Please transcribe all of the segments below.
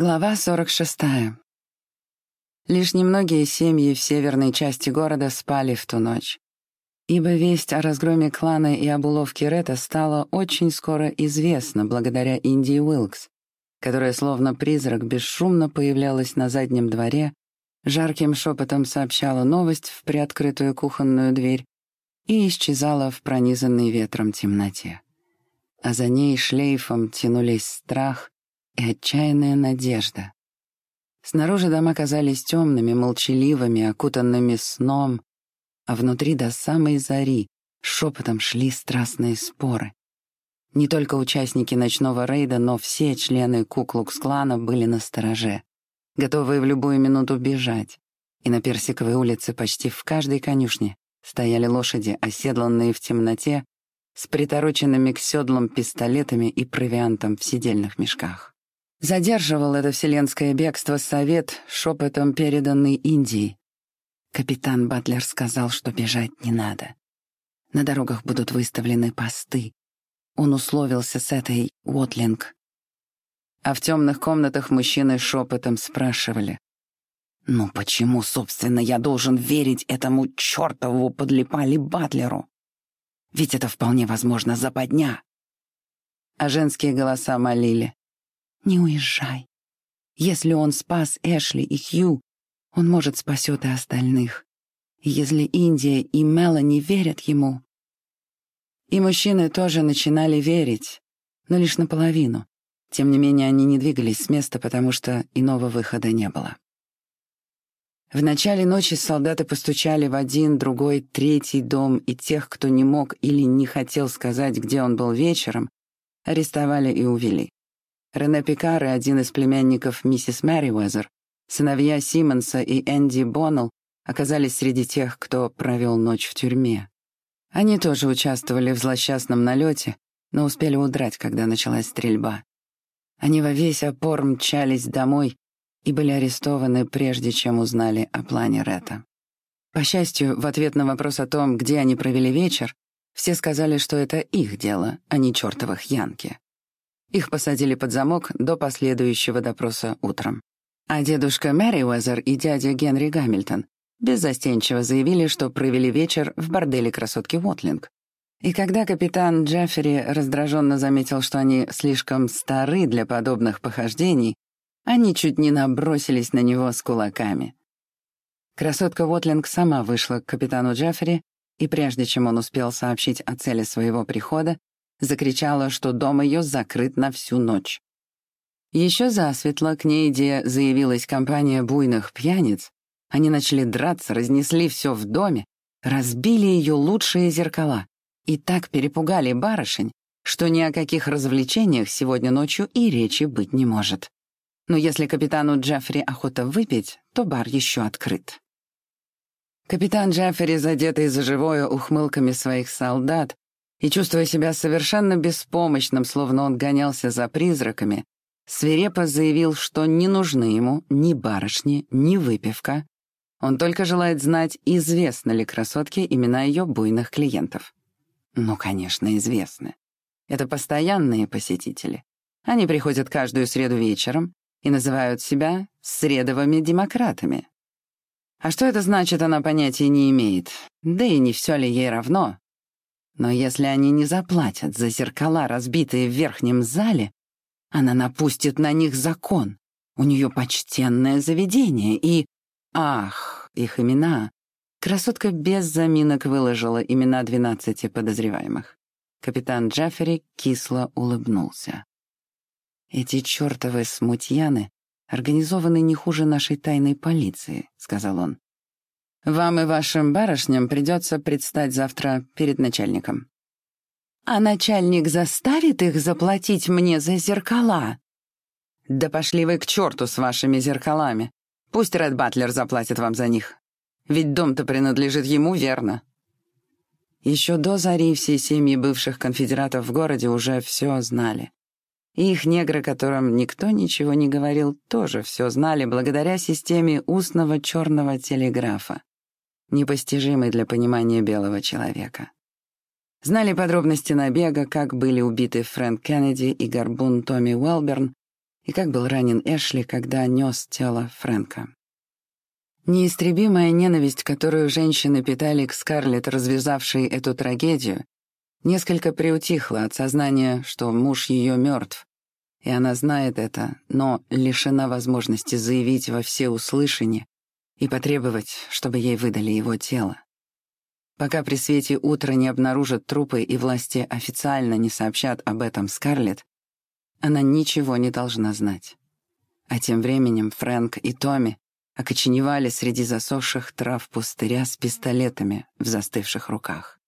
Глава 46. Лишь немногие семьи в северной части города спали в ту ночь, ибо весть о разгроме клана и об уловке Ретта стала очень скоро известна благодаря Индии Уилкс, которая словно призрак бесшумно появлялась на заднем дворе, жарким шепотом сообщала новость в приоткрытую кухонную дверь и исчезала в пронизанной ветром темноте. А за ней шлейфом тянулись страх — и отчаянная надежда. Снаружи дома казались темными, молчаливыми, окутанными сном, а внутри до самой зари шепотом шли страстные споры. Не только участники ночного рейда, но все члены Куклукс-клана были на стороже, готовые в любую минуту бежать. И на Персиковой улице почти в каждой конюшне стояли лошади, оседланные в темноте, с притороченными к седлам пистолетами и провиантом в сидельных мешках. Задерживал это вселенское бегство совет, шепотом переданный Индии. Капитан Батлер сказал, что бежать не надо. На дорогах будут выставлены посты. Он условился с этой Уотлинг. А в темных комнатах мужчины шепотом спрашивали. «Ну почему, собственно, я должен верить этому чертову подлипали Батлеру? Ведь это вполне возможно западня». А женские голоса молили. Не уезжай. Если он спас Эшли и Хью, он, может, спасет и остальных. Если Индия и Мелани верят ему... И мужчины тоже начинали верить, но лишь наполовину. Тем не менее, они не двигались с места, потому что иного выхода не было. В начале ночи солдаты постучали в один, другой, третий дом, и тех, кто не мог или не хотел сказать, где он был вечером, арестовали и увели. Рене Пикар и один из племянников миссис Мэриуэзер, сыновья Симмонса и Энди Боннелл, оказались среди тех, кто провел ночь в тюрьме. Они тоже участвовали в злосчастном налете, но успели удрать, когда началась стрельба. Они во весь опор мчались домой и были арестованы, прежде чем узнали о плане Ретта. По счастью, в ответ на вопрос о том, где они провели вечер, все сказали, что это их дело, а не чертовых Янки. Их посадили под замок до последующего допроса утром. А дедушка Мэри Уэзер и дядя Генри Гамильтон беззастенчиво заявили, что провели вечер в борделе красотки Уотлинг. И когда капитан Джеффери раздраженно заметил, что они слишком стары для подобных похождений, они чуть не набросились на него с кулаками. Красотка Уотлинг сама вышла к капитану Джеффери, и прежде чем он успел сообщить о цели своего прихода, закричала, что дом ее закрыт на всю ночь. Еще засветло к ней, где заявилась компания буйных пьяниц, они начали драться, разнесли все в доме, разбили ее лучшие зеркала и так перепугали барышень, что ни о каких развлечениях сегодня ночью и речи быть не может. Но если капитану Джеффри охота выпить, то бар еще открыт. Капитан Джеффри, задетый за живое ухмылками своих солдат, и, чувствуя себя совершенно беспомощным, словно он гонялся за призраками, свирепо заявил, что не нужны ему ни барышни, ни выпивка. Он только желает знать, известны ли красотке имена ее буйных клиентов. Ну, конечно, известны. Это постоянные посетители. Они приходят каждую среду вечером и называют себя средовыми демократами. А что это значит, она понятия не имеет. Да и не все ли ей равно, но если они не заплатят за зеркала, разбитые в верхнем зале, она напустит на них закон. У нее почтенное заведение, и... Ах, их имена. Красотка без заминок выложила имена двенадцати подозреваемых. Капитан Джаффери кисло улыбнулся. «Эти чертовы смутьяны организованы не хуже нашей тайной полиции», — сказал он. Вам и вашим барышням придется предстать завтра перед начальником. А начальник заставит их заплатить мне за зеркала? Да пошли вы к черту с вашими зеркалами. Пусть Ред Батлер заплатит вам за них. Ведь дом-то принадлежит ему, верно? Еще до зари все семьи бывших конфедератов в городе уже все знали. И их негры, которым никто ничего не говорил, тоже все знали благодаря системе устного черного телеграфа непостижимый для понимания белого человека. Знали подробности набега, как были убиты Фрэнк Кеннеди и горбун Томми Уэлберн, и как был ранен Эшли, когда нес тело Фрэнка. Неистребимая ненависть, которую женщины питали к Скарлетт, развязавшей эту трагедию, несколько приутихла от сознания, что муж ее мертв, и она знает это, но лишена возможности заявить во всеуслышание и потребовать, чтобы ей выдали его тело. Пока при свете утра не обнаружат трупы и власти официально не сообщат об этом Скарлетт, она ничего не должна знать. А тем временем Фрэнк и Томми окоченевали среди засохших трав пустыря с пистолетами в застывших руках.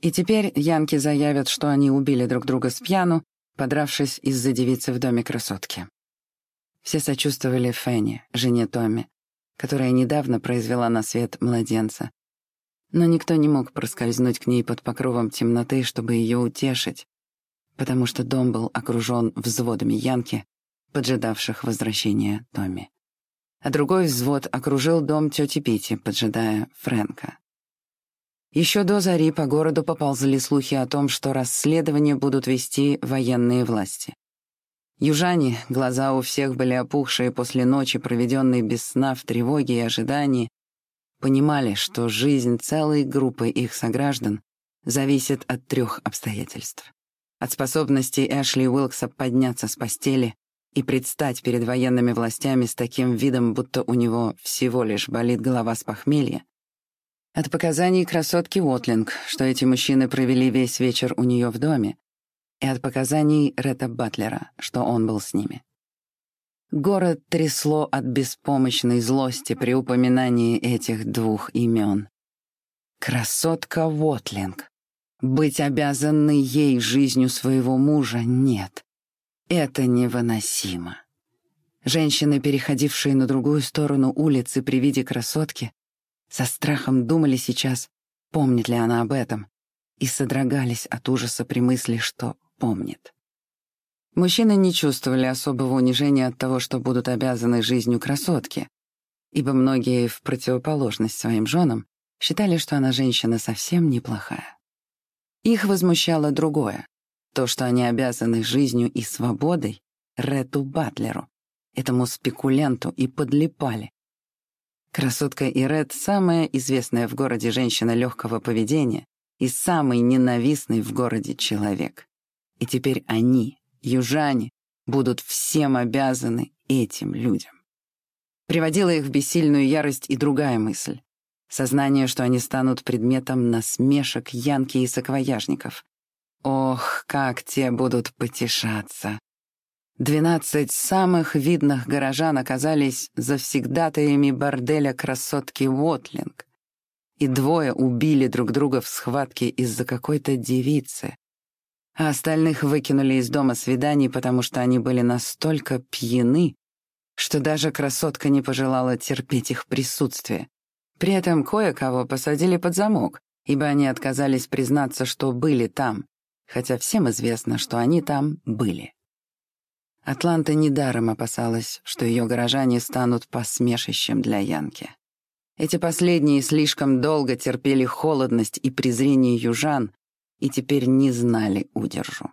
И теперь янки заявят, что они убили друг друга с пьяну, подравшись из-за девицы в доме красотки. Все сочувствовали Фенни, жене Томми, которая недавно произвела на свет младенца. Но никто не мог проскользнуть к ней под покровом темноты, чтобы ее утешить, потому что дом был окружен взводами янки, поджидавших возвращения Томми. А другой взвод окружил дом тети Пити, поджидая Фрэнка. Еще до зари по городу поползли слухи о том, что расследование будут вести военные власти. Южане, глаза у всех были опухшие после ночи, проведенной без сна в тревоге и ожидании, понимали, что жизнь целой группы их сограждан зависит от трех обстоятельств. От способности Эшли Уилкса подняться с постели и предстать перед военными властями с таким видом, будто у него всего лишь болит голова с похмелья, от показаний красотки Уотлинг, что эти мужчины провели весь вечер у нее в доме, и от показаний Ретта Батлера, что он был с ними. Город трясло от беспомощной злости при упоминании этих двух имен. Красотка Уотлинг. Быть обязанной ей жизнью своего мужа нет. Это невыносимо. Женщины, переходившие на другую сторону улицы при виде красотки, со страхом думали сейчас, помнит ли она об этом, и содрогались от ужаса при мысли, что помнит. Мужчины не чувствовали особого унижения от того, что будут обязаны жизнью красотки, ибо многие, в противоположность своим женам, считали, что она женщина совсем неплохая. Их возмущало другое — то, что они обязаны жизнью и свободой Рету Батлеру, этому спекулянту, и подлипали, Красотка Ирет — самая известная в городе женщина легкого поведения и самый ненавистный в городе человек. И теперь они, южане, будут всем обязаны этим людям. Приводила их в бессильную ярость и другая мысль. Сознание, что они станут предметом насмешек янки и саквояжников. Ох, как те будут потешаться. Двенадцать самых видных горожан оказались завсегдатаями борделя красотки Уотлинг, и двое убили друг друга в схватке из-за какой-то девицы, а остальных выкинули из дома свиданий, потому что они были настолько пьяны, что даже красотка не пожелала терпеть их присутствие. При этом кое-кого посадили под замок, ибо они отказались признаться, что были там, хотя всем известно, что они там были. Атланта недаром опасалась, что ее горожане станут посмешищем для Янки. Эти последние слишком долго терпели холодность и презрение южан и теперь не знали удержу.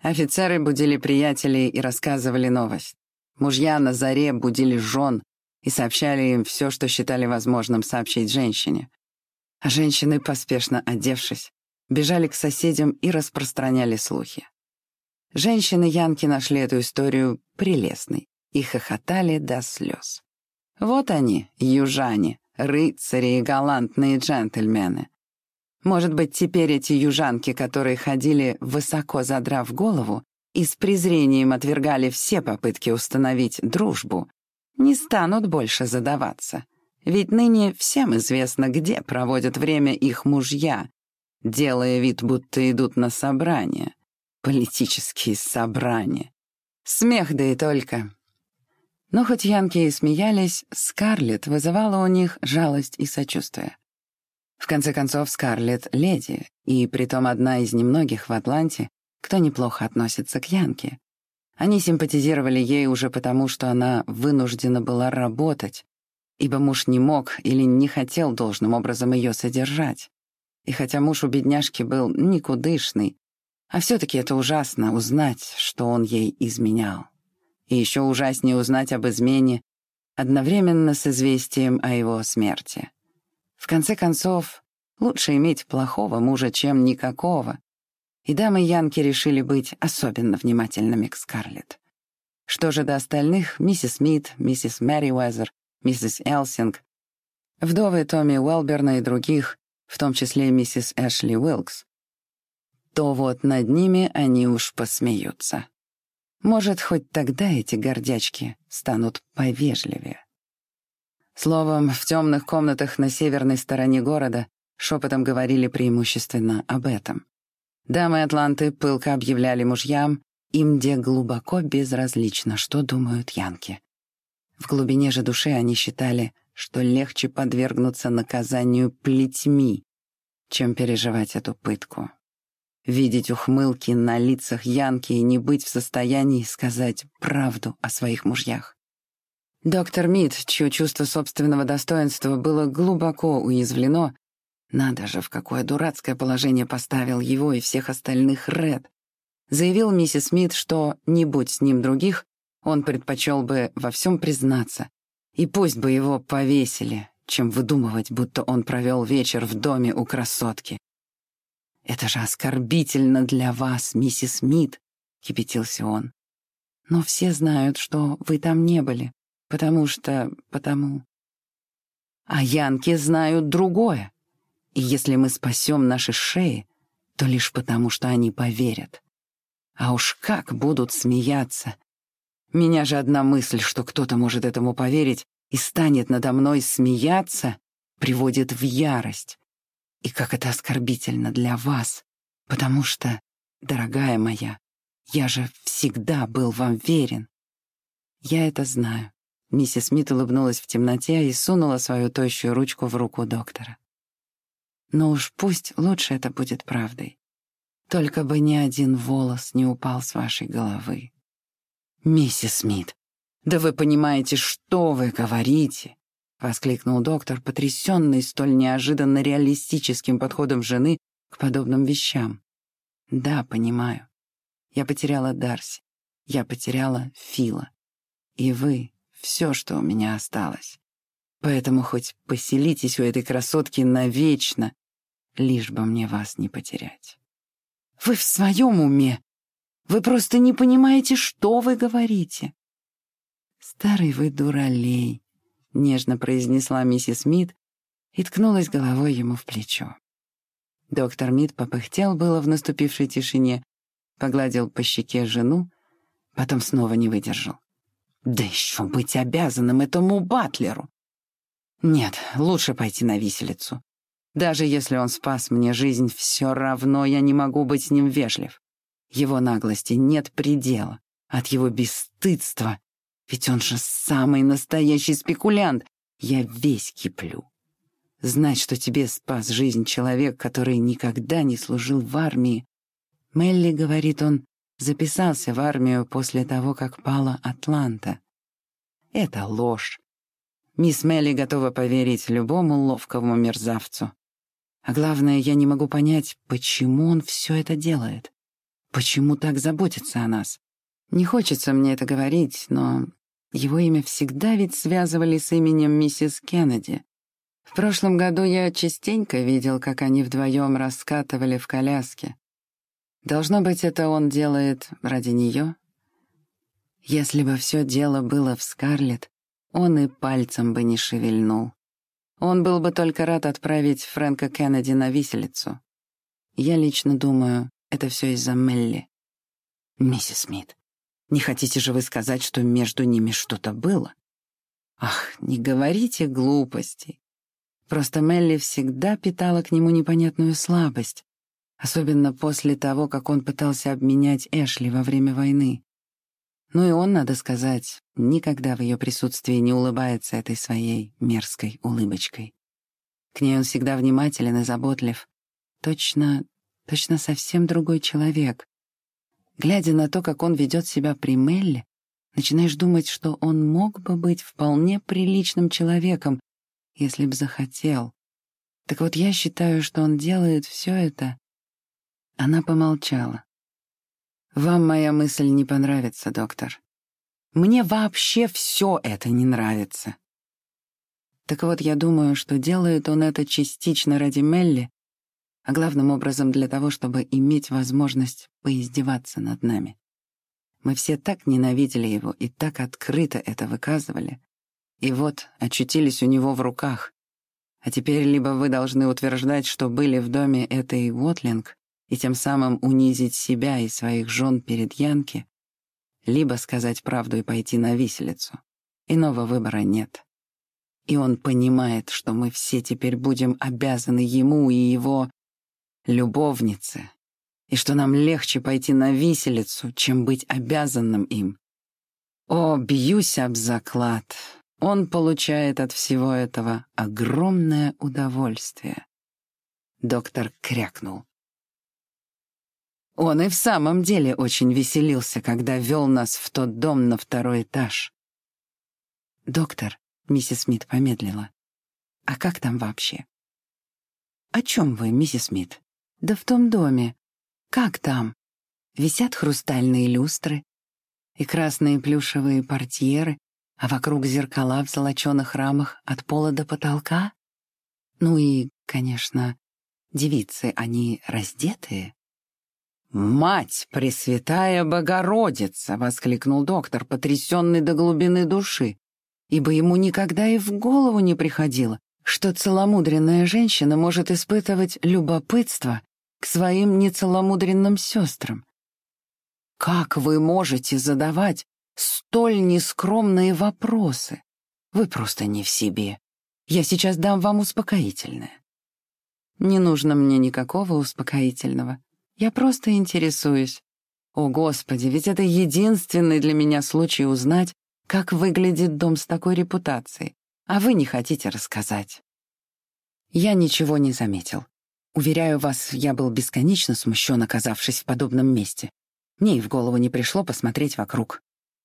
Офицеры будили приятелей и рассказывали новость. Мужья на заре будили жен и сообщали им все, что считали возможным сообщить женщине. А женщины, поспешно одевшись, бежали к соседям и распространяли слухи. Женщины-янки нашли эту историю прелестной и хохотали до слез. Вот они, южане, рыцари и галантные джентльмены. Может быть, теперь эти южанки, которые ходили, высоко задрав голову, и с презрением отвергали все попытки установить дружбу, не станут больше задаваться. Ведь ныне всем известно, где проводят время их мужья, делая вид, будто идут на собрание — Политические собрания. Смех да и только. Но хоть янки и смеялись, Скарлетт вызывала у них жалость и сочувствие. В конце концов, Скарлетт — леди, и притом одна из немногих в Атланте, кто неплохо относится к Янке. Они симпатизировали ей уже потому, что она вынуждена была работать, ибо муж не мог или не хотел должным образом ее содержать. И хотя муж у бедняжки был никудышный, а все-таки это ужасно — узнать, что он ей изменял. и еще ужаснее узнать об измене, одновременно с известием о его смерти. В конце концов, лучше иметь плохого мужа, чем никакого. И дамы Янки решили быть особенно внимательными к Скарлетт. Что же до остальных, миссис Смит, миссис Мэри Уэзер, миссис Элсинг, вдовы Томми Уэлберна и других, в том числе миссис Эшли Уилкс, то вот над ними они уж посмеются. Может, хоть тогда эти гордячки станут повежливее. Словом, в темных комнатах на северной стороне города шепотом говорили преимущественно об этом. Дамы Атланты пылко объявляли мужьям, им где глубоко безразлично, что думают янки. В глубине же души они считали, что легче подвергнуться наказанию плетьми, чем переживать эту пытку видеть ухмылки на лицах Янки и не быть в состоянии сказать правду о своих мужьях. Доктор Мид, чье чувство собственного достоинства было глубоко уязвлено, надо же, в какое дурацкое положение поставил его и всех остальных Ред, заявил миссис Мид, что, не будь с ним других, он предпочел бы во всем признаться, и пусть бы его повесили, чем выдумывать, будто он провел вечер в доме у красотки. «Это же оскорбительно для вас, миссис Мид», — кипятился он. «Но все знают, что вы там не были, потому что... потому...» «А янки знают другое. И если мы спасем наши шеи, то лишь потому, что они поверят. А уж как будут смеяться. Меня же одна мысль, что кто-то может этому поверить и станет надо мной смеяться, приводит в ярость. И как это оскорбительно для вас, потому что, дорогая моя, я же всегда был вам верен. Я это знаю. Миссис Смит улыбнулась в темноте и сунула свою тощую ручку в руку доктора. Но уж пусть лучше это будет правдой. Только бы ни один волос не упал с вашей головы. Миссис Смит, да вы понимаете, что вы говорите? — воскликнул доктор, потрясенный столь неожиданно реалистическим подходом жены к подобным вещам. «Да, понимаю. Я потеряла Дарси. Я потеряла Фила. И вы — все, что у меня осталось. Поэтому хоть поселитесь у этой красотки навечно, лишь бы мне вас не потерять». «Вы в своем уме? Вы просто не понимаете, что вы говорите». «Старый вы дуралей», — нежно произнесла миссис Мид и ткнулась головой ему в плечо. Доктор Мид попыхтел было в наступившей тишине, погладил по щеке жену, потом снова не выдержал. «Да еще быть обязанным этому батлеру!» «Нет, лучше пойти на виселицу. Даже если он спас мне жизнь, все равно я не могу быть с ним вежлив. Его наглости нет предела. От его бесстыдства ведь он же самый настоящий спекулянт. Я весь киплю. Знать, что тебе спас жизнь человек, который никогда не служил в армии. Мелли, говорит он, записался в армию после того, как пала Атланта. Это ложь. Мисс Мелли готова поверить любому ловкому мерзавцу. А главное, я не могу понять, почему он все это делает. Почему так заботится о нас? Не хочется мне это говорить, но его имя всегда ведь связывали с именем миссис Кеннеди. В прошлом году я частенько видел, как они вдвоем раскатывали в коляске. Должно быть, это он делает ради нее? Если бы все дело было в Скарлетт, он и пальцем бы не шевельнул. Он был бы только рад отправить Фрэнка Кеннеди на виселицу. Я лично думаю, это все из-за Мелли. Миссис Смит, не хотите же вы сказать, что между ними что-то было? Ах, не говорите глупостей. Просто Мелли всегда питала к нему непонятную слабость, особенно после того, как он пытался обменять Эшли во время войны. Ну и он, надо сказать, никогда в ее присутствии не улыбается этой своей мерзкой улыбочкой. К ней он всегда внимателен и заботлив. Точно, точно совсем другой человек, Глядя на то, как он ведет себя при Мелле, начинаешь думать, что он мог бы быть вполне приличным человеком, если б захотел. Так вот, я считаю, что он делает все это. Она помолчала. «Вам моя мысль не понравится, доктор. Мне вообще все это не нравится. Так вот, я думаю, что делает он это частично ради Мелли, а главным образом для того, чтобы иметь возможность поиздеваться над нами. Мы все так ненавидели его и так открыто это выказывали. И вот очутились у него в руках. А теперь либо вы должны утверждать, что были в доме этой Уотлинг, и тем самым унизить себя и своих жен перед Янки, либо сказать правду и пойти на виселицу. Иного выбора нет. И он понимает, что мы все теперь будем обязаны ему и его любовнице, и что нам легче пойти на виселицу, чем быть обязанным им. О, бьюсь об заклад. Он получает от всего этого огромное удовольствие. Доктор крякнул. Он и в самом деле очень веселился, когда вел нас в тот дом на второй этаж. «Доктор», — миссис Смит помедлила, — «а как там вообще?» «О чем вы, миссис Смит?» «Да в том доме. Как там? Висят хрустальные люстры и красные плюшевые портьеры, а вокруг зеркала в золоченых рамах от пола до потолка? Ну и, конечно, девицы, они раздетые?» «Мать Пресвятая Богородица!» — воскликнул доктор, потрясенный до глубины души, ибо ему никогда и в голову не приходило, что целомудренная женщина может испытывать любопытство к своим нецеломудренным сестрам. «Как вы можете задавать столь нескромные вопросы? Вы просто не в себе. Я сейчас дам вам успокоительное». «Не нужно мне никакого успокоительного», я просто интересуюсь. О, Господи, ведь это единственный для меня случай узнать, как выглядит дом с такой репутацией, а вы не хотите рассказать. Я ничего не заметил. Уверяю вас, я был бесконечно смущен, оказавшись в подобном месте. Мне и в голову не пришло посмотреть вокруг.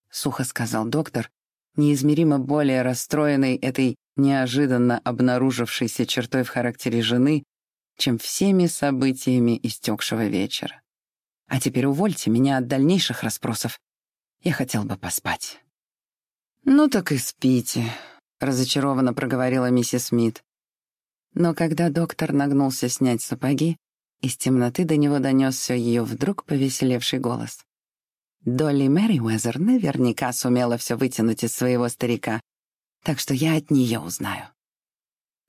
Сухо сказал доктор, неизмеримо более расстроенный этой неожиданно обнаружившейся чертой в характере жены, чем всеми событиями истекшего вечера. А теперь увольте меня от дальнейших расспросов. Я хотел бы поспать». «Ну так и спите», — разочарованно проговорила миссис Смит. Но когда доктор нагнулся снять сапоги, из темноты до него донесся ее вдруг повеселевший голос. Долли Мэриуэзер наверняка сумела все вытянуть из своего старика, так что я от нее узнаю.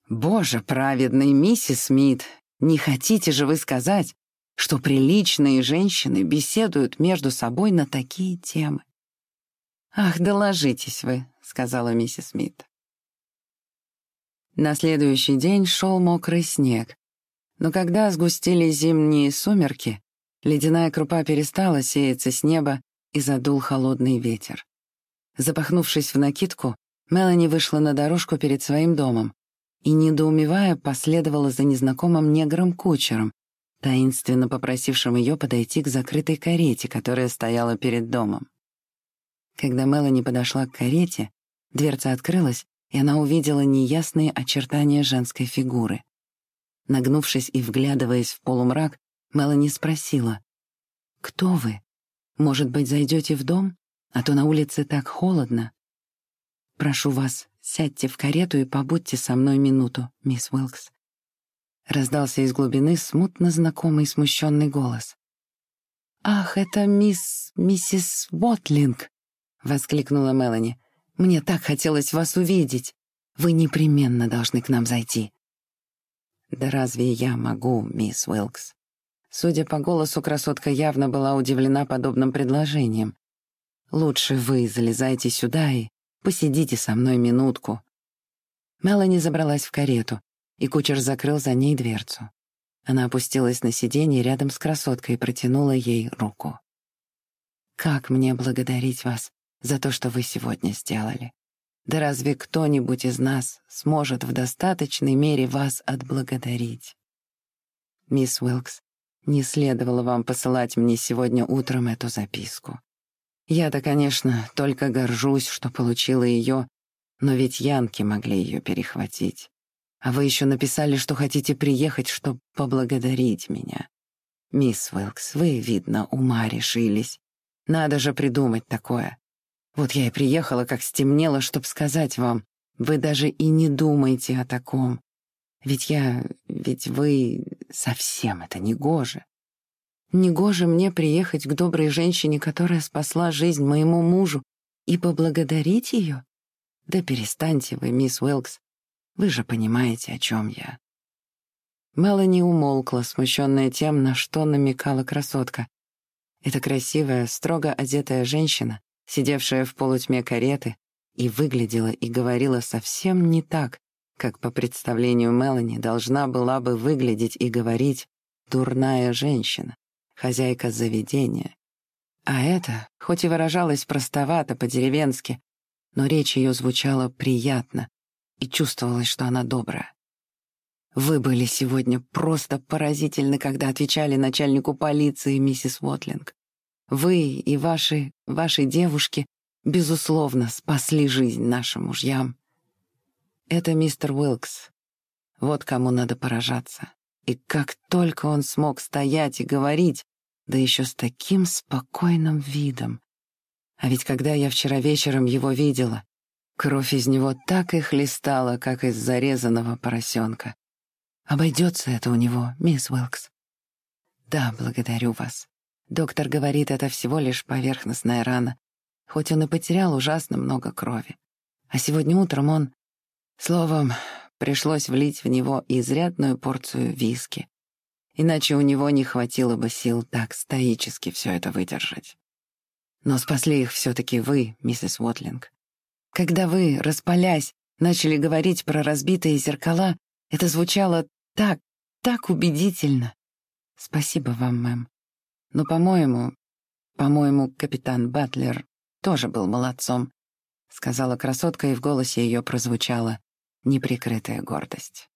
«Боже праведный, миссис Смит, не хотите же вы сказать, что приличные женщины беседуют между собой на такие темы? «Ах, доложитесь вы», — сказала миссис Смит. На следующий день шел мокрый снег, но когда сгустились зимние сумерки, ледяная крупа перестала сеяться с неба и задул холодный ветер. Запахнувшись в накидку, Мелани вышла на дорожку перед своим домом, и, недоумевая, последовала за незнакомым негром-кучером, таинственно попросившим ее подойти к закрытой карете, которая стояла перед домом. Когда Мелани подошла к карете, дверца открылась, и она увидела неясные очертания женской фигуры. Нагнувшись и вглядываясь в полумрак, Мелани спросила, «Кто вы? Может быть, зайдете в дом? А то на улице так холодно». «Прошу вас, Сядьте в карету и побудьте со мной минуту, мисс Уилкс». Раздался из глубины смутно знакомый смущенный голос. «Ах, это мисс... миссис Уотлинг!» — воскликнула Мелани. «Мне так хотелось вас увидеть. Вы непременно должны к нам зайти». «Да разве я могу, мисс Уилкс?» Судя по голосу, красотка явно была удивлена подобным предложением. «Лучше вы залезайте сюда и Посидите со мной минутку». Мелани забралась в карету, и кучер закрыл за ней дверцу. Она опустилась на сиденье рядом с красоткой и протянула ей руку. «Как мне благодарить вас за то, что вы сегодня сделали? Да разве кто-нибудь из нас сможет в достаточной мере вас отблагодарить? Мисс Уилкс, не следовало вам посылать мне сегодня утром эту записку. Я-то, конечно, только горжусь, что получила ее, но ведь янки могли ее перехватить. А вы еще написали, что хотите приехать, чтобы поблагодарить меня. Мисс Уилкс, вы, видно, ума решились. Надо же придумать такое. Вот я и приехала, как стемнело, чтоб сказать вам. Вы даже и не думайте о таком. Ведь я... Ведь вы... Совсем это не гоже. Негоже мне приехать к доброй женщине, которая спасла жизнь моему мужу, и поблагодарить ее? Да перестаньте вы, мисс Уилкс. Вы же понимаете, о чем я. Мелани умолкла, смущенная тем, на что намекала красотка. Эта красивая, строго одетая женщина, сидевшая в полутьме кареты, и выглядела и говорила совсем не так, как по представлению Мелани должна была бы выглядеть и говорить дурная женщина хозяйка заведения. А это, хоть и выражалось простовато, по-деревенски, но речь ее звучала приятно, и чувствовалось, что она добрая. Вы были сегодня просто поразительны, когда отвечали начальнику полиции, миссис Уотлинг. Вы и ваши, ваши девушки, безусловно, спасли жизнь нашим мужьям. Это мистер Уилкс. Вот кому надо поражаться. И как только он смог стоять и говорить, да еще с таким спокойным видом. А ведь когда я вчера вечером его видела, кровь из него так и хлестала, как из зарезанного поросенка. Обойдется это у него, мисс Уилкс? Да, благодарю вас. Доктор говорит, это всего лишь поверхностная рана, хоть он и потерял ужасно много крови. А сегодня утром он... Словом, пришлось влить в него изрядную порцию виски иначе у него не хватило бы сил так стоически все это выдержать. Но спасли их все-таки вы, миссис Уотлинг. Когда вы, распалясь, начали говорить про разбитые зеркала, это звучало так, так убедительно. Спасибо вам, мэм. Но, по-моему, по-моему, капитан Батлер тоже был молодцом, сказала красотка, и в голосе ее прозвучала неприкрытая гордость.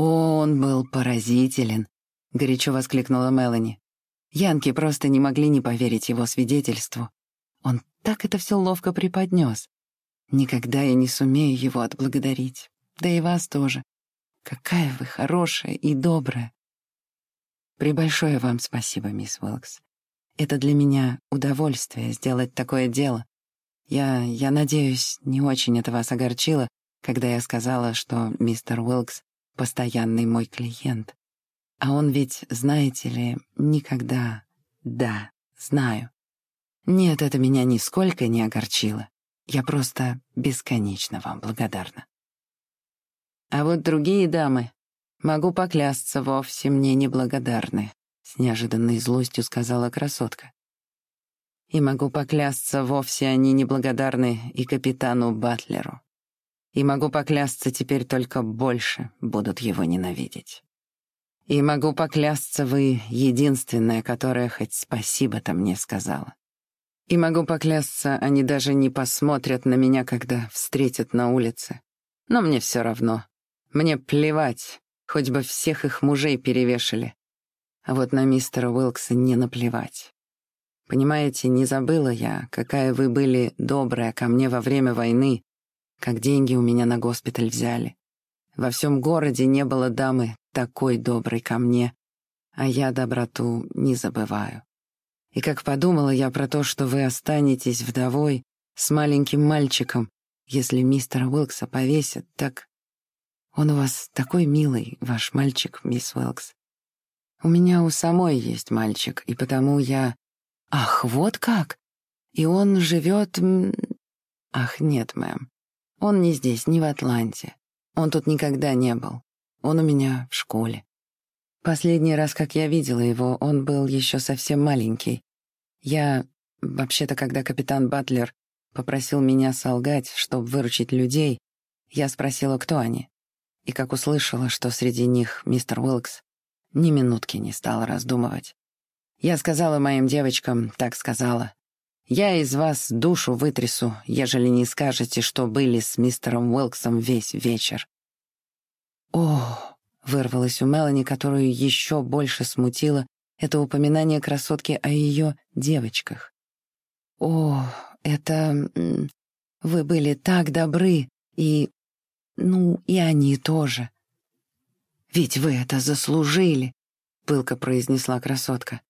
«Он был поразителен», — горячо воскликнула Мелани. Янки просто не могли не поверить его свидетельству. Он так это все ловко преподнес. Никогда я не сумею его отблагодарить. Да и вас тоже. Какая вы хорошая и добрая. Прибольшое вам спасибо, мисс Уилкс. Это для меня удовольствие сделать такое дело. Я, я надеюсь, не очень это вас огорчило, когда я сказала, что мистер Уилкс постоянный мой клиент. А он ведь, знаете ли, никогда... Да, знаю. Нет, это меня нисколько не огорчило. Я просто бесконечно вам благодарна. А вот другие дамы, могу поклясться, вовсе мне не благодарны, с неожиданной злостью сказала красотка. И могу поклясться, вовсе они неблагодарны и капитану Батлеру. И могу поклясться, теперь только больше будут его ненавидеть. И могу поклясться, вы единственная, которая хоть спасибо-то мне сказала. И могу поклясться, они даже не посмотрят на меня, когда встретят на улице. Но мне все равно. Мне плевать, хоть бы всех их мужей перевешали. А вот на мистера Уилкса не наплевать. Понимаете, не забыла я, какая вы были добрая ко мне во время войны, как деньги у меня на госпиталь взяли. Во всем городе не было дамы такой доброй ко мне, а я доброту не забываю. И как подумала я про то, что вы останетесь вдовой с маленьким мальчиком, если мистера Уилкса повесят, так... Он у вас такой милый, ваш мальчик, мисс Уилкс. У меня у самой есть мальчик, и потому я... Ах, вот как! И он живет... Ах, нет, мэм. Он не здесь, не в Атланте. Он тут никогда не был. Он у меня в школе. Последний раз, как я видела его, он был еще совсем маленький. Я... Вообще-то, когда капитан Батлер попросил меня солгать, чтобы выручить людей, я спросила, кто они. И как услышала, что среди них мистер Уилкс, ни минутки не стала раздумывать. Я сказала моим девочкам, так сказала. Я из вас душу вытрясу, ежели не скажете, что были с мистером Уилксом весь вечер». «О!» — вырвалось у Мелани, которую еще больше смутило это упоминание красотки о ее девочках. «О, это... Вы были так добры, и... Ну, и они тоже». «Ведь вы это заслужили», — пылко произнесла красотка.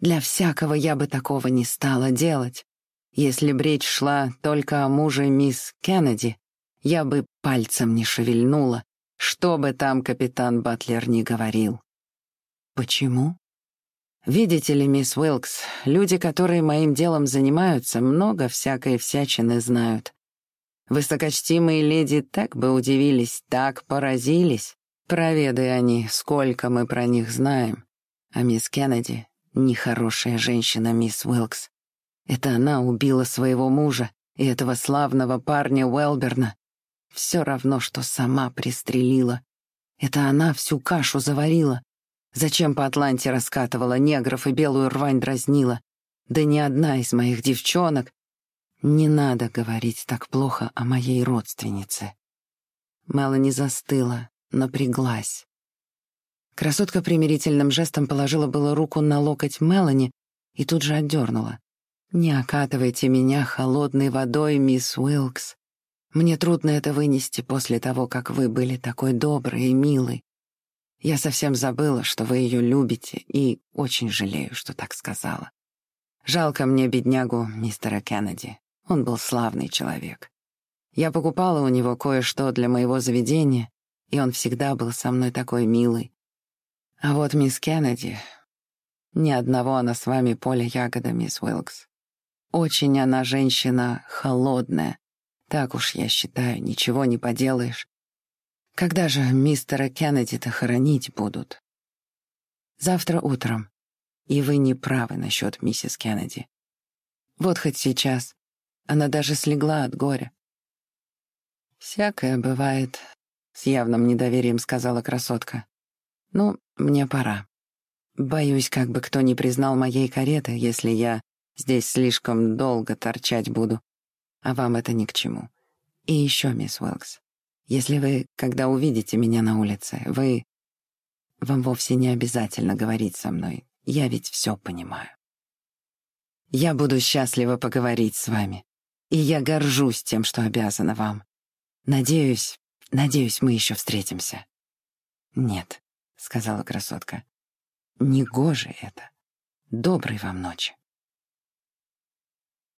Для всякого я бы такого не стала делать. Если б речь шла только о муже мисс Кеннеди, я бы пальцем не шевельнула, что бы там капитан Батлер ни говорил. Почему? Видите ли, мисс Уилкс, люди, которые моим делом занимаются, много всякой всячины знают. Высокочтимые леди так бы удивились, так поразились. Проведай они, сколько мы про них знаем. А мисс Кеннеди — нехорошая женщина, мисс Уилкс. Это она убила своего мужа и этого славного парня Уэлберна. Все равно, что сама пристрелила. Это она всю кашу заварила. Зачем по Атланте раскатывала негров и белую рвань дразнила? Да ни одна из моих девчонок. Не надо говорить так плохо о моей родственнице. Мелани застыла, напряглась. Красотка примирительным жестом положила было руку на локоть Мелани и тут же отдернула. «Не окатывайте меня холодной водой, мисс Уилкс. Мне трудно это вынести после того, как вы были такой доброй и милой. Я совсем забыла, что вы ее любите, и очень жалею, что так сказала. Жалко мне беднягу мистера Кеннеди. Он был славный человек. Я покупала у него кое-что для моего заведения, и он всегда был со мной такой милый. А вот мисс Кеннеди... Ни одного она с вами поля ягода, мисс Уилкс. Очень она женщина холодная. Так уж я считаю, ничего не поделаешь. Когда же мистера Кеннеди-то хоронить будут? Завтра утром. И вы не правы насчет миссис Кеннеди. Вот хоть сейчас. Она даже слегла от горя. «Всякое бывает», — с явным недоверием сказала красотка. «Ну, мне пора. Боюсь, как бы кто не признал моей кареты, если я Здесь слишком долго торчать буду, а вам это ни к чему. И еще, мисс Уилкс, если вы, когда увидите меня на улице, вы... Вам вовсе не обязательно говорить со мной. Я ведь все понимаю. Я буду счастлива поговорить с вами. И я горжусь тем, что обязана вам. Надеюсь, надеюсь, мы еще встретимся. Нет, — сказала красотка. Негоже это. Доброй вам ночи.